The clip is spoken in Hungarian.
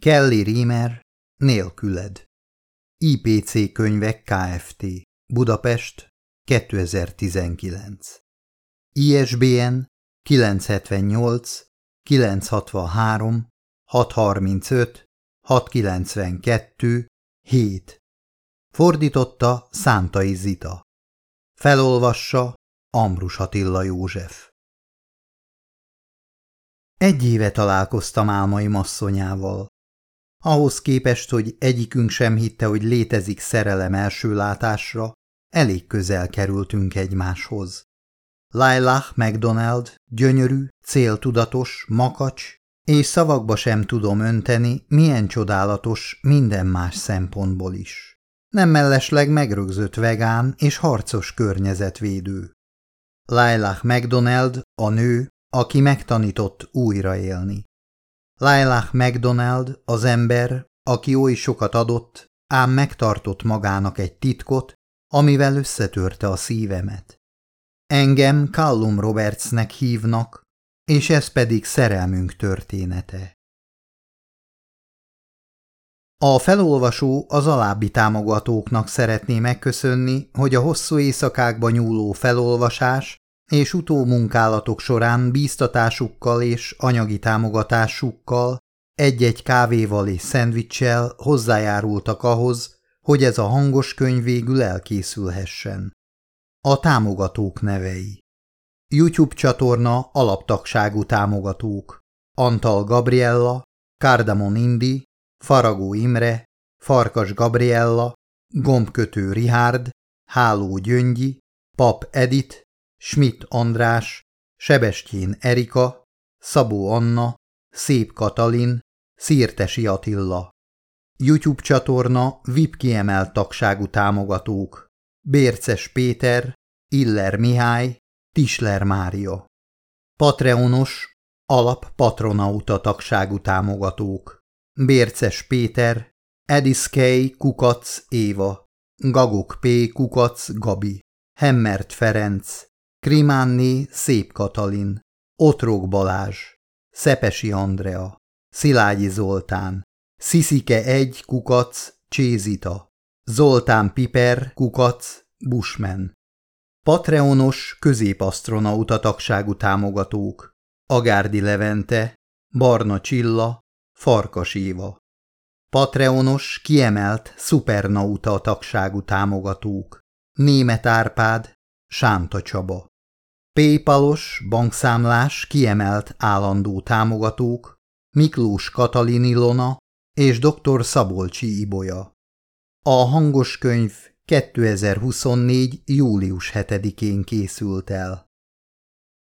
Kelly Riemer, nélküled. IPC könyvek Kft. Budapest, 2019. ISBN 978 963 635 692 7. Fordította Szántai Zita. Felolvassa Ambrus Attila József. Egy éve találkoztam álmaim asszonyával. Ahhoz képest, hogy egyikünk sem hitte, hogy létezik szerelem első látásra, elég közel kerültünk egymáshoz. Lailah MacDonald gyönyörű, céltudatos, makacs, és szavakba sem tudom önteni, milyen csodálatos minden más szempontból is. Nem mellesleg megrögzött vegán és harcos környezetvédő. Lailah MacDonald a nő, aki megtanított újra élni. Lailah MacDonald az ember, aki oly sokat adott, ám megtartott magának egy titkot, amivel összetörte a szívemet. Engem Callum Robertsnek hívnak, és ez pedig szerelmünk története. A felolvasó az alábbi támogatóknak szeretné megköszönni, hogy a hosszú éjszakákba nyúló felolvasás és utómunkálatok során bíztatásukkal és anyagi támogatásukkal, egy-egy kávéval és szendvicssel hozzájárultak ahhoz, hogy ez a hangos könyv végül elkészülhessen. A támogatók nevei YouTube csatorna alaptagságú támogatók Antal Gabriella, Cardamon Indi, Faragó Imre, Farkas Gabriella, Gombkötő Rihárd, Háló Gyöngyi, Pap Edit, Schmidt András, Sebestyén Erika, Szabó Anna, Szép Katalin, Szirtesi Attila. YouTube csatorna VIP kiemelt tagságú támogatók Bérces Péter, Iller Mihály, Tisler Mária. Patreonos, alap patronauta tagságú támogatók Bérces Péter, Ediszkej Kukac Éva, Gagok P. Kukac Gabi, Hemmert Ferenc, Krimánné Szép Katalin, Otrok Balázs, Szepesi Andrea, Szilágyi Zoltán, Sziszike egy Kukac Csézita, Zoltán Piper Kukac Busmen. Patreonos középasztronauta tagságú támogatók Agárdi Levente, Barna Csilla, Farkas Éva. Patreonos kiemelt szupernauta tagságú támogatók Német Árpád, Sánta Csaba. Paypalos bankszámlás kiemelt állandó támogatók Miklós Katalin Ilona és dr. Szabolcsi Ibolya. A hangos könyv 2024. július 7-én készült el.